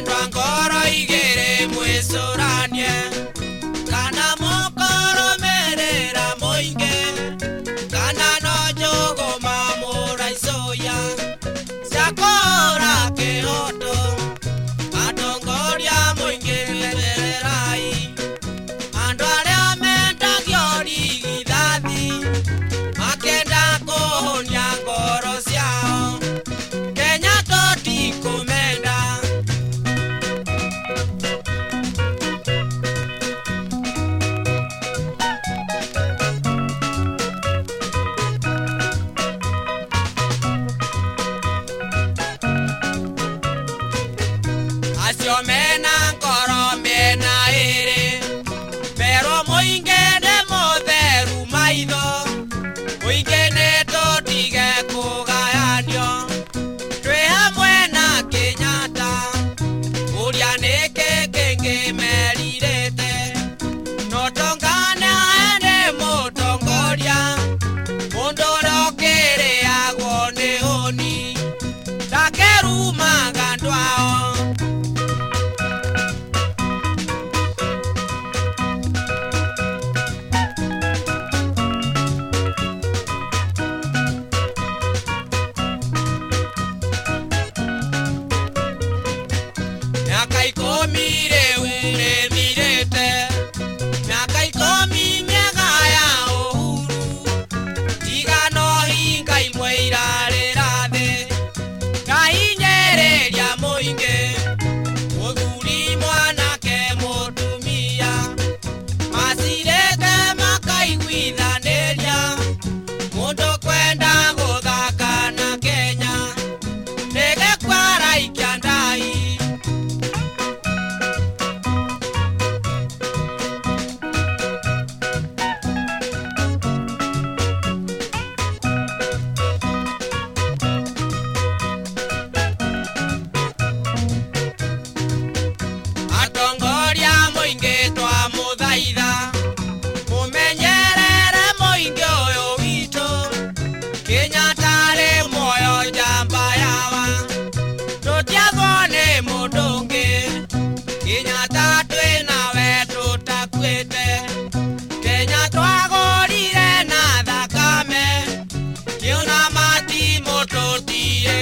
and rank up. Yo me enganco a me engané, pero muy que de modo de rumaído, muy que de todo, tigre, coja, anión, que a buena queñata, o ya neque, que que me diré. vida. yeah.